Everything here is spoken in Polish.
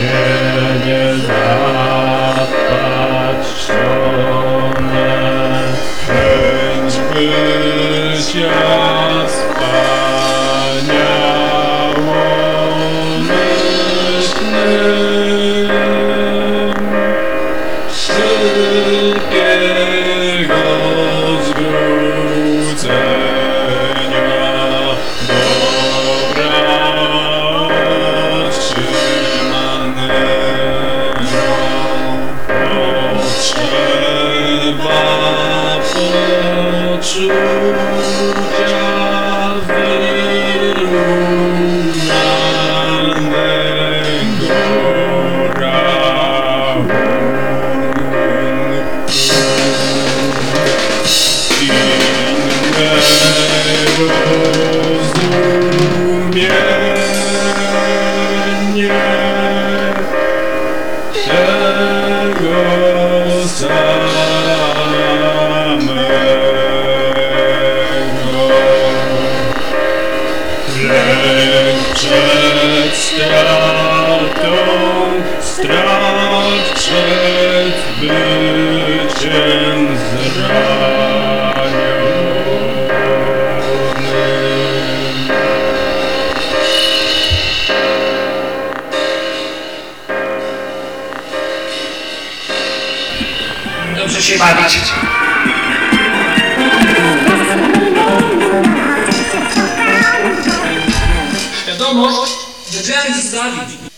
się nie zapatrzone, chęć true. Lęk przed stratą, strach przed byciem zranionym. Dobrze się bawić. Świadomość, że trzeba zostawić.